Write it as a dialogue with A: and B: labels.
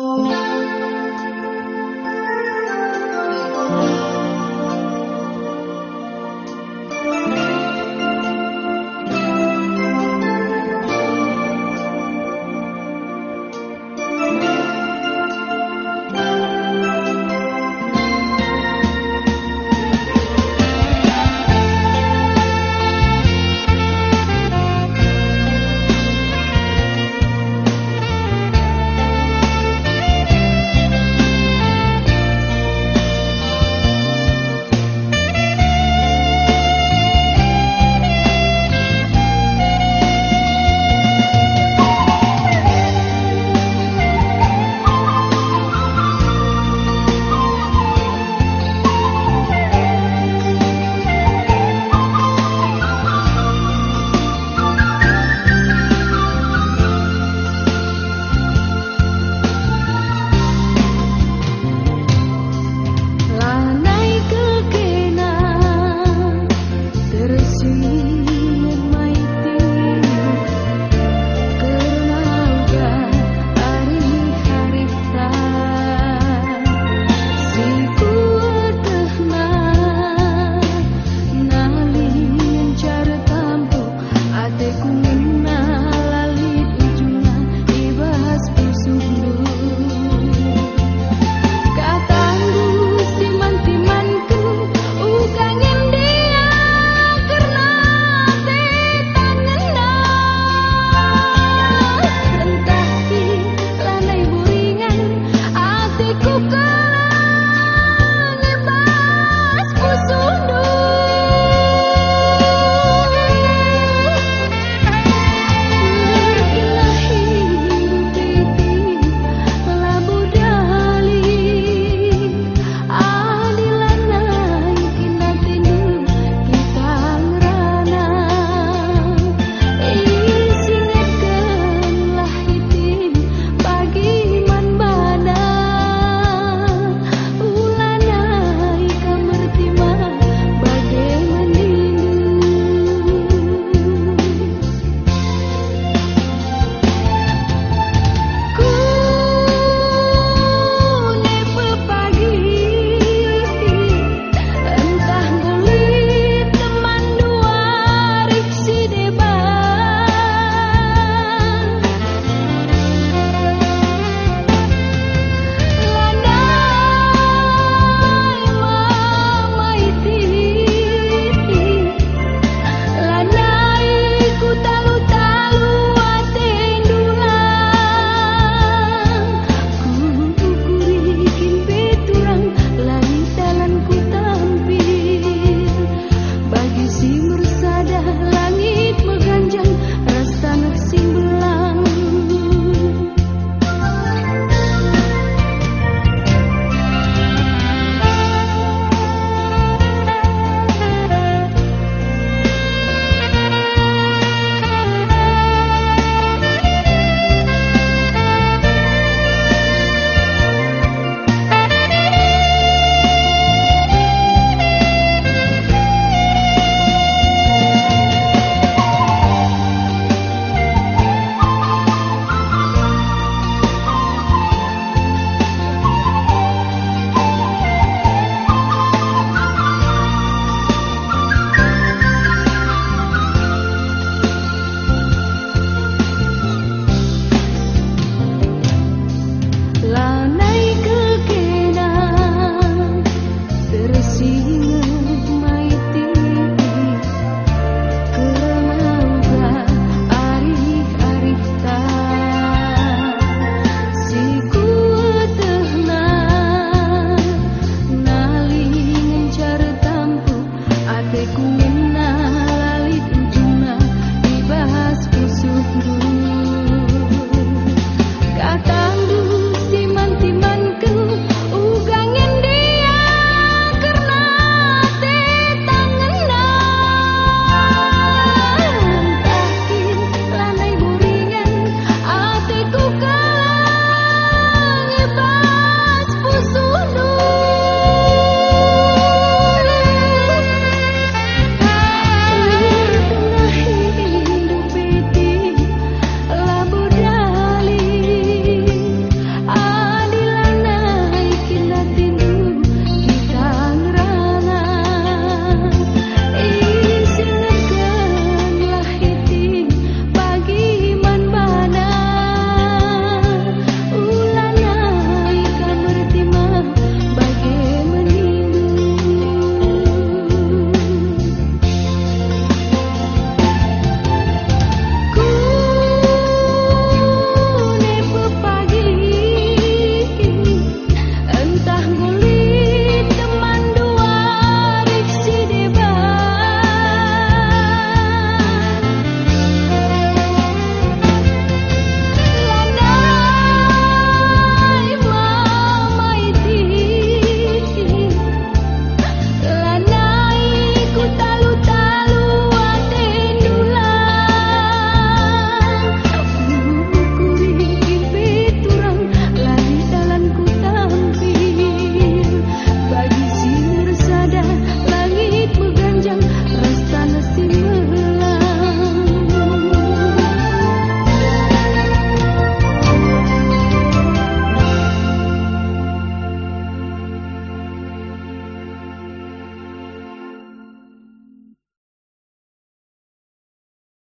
A: Oh.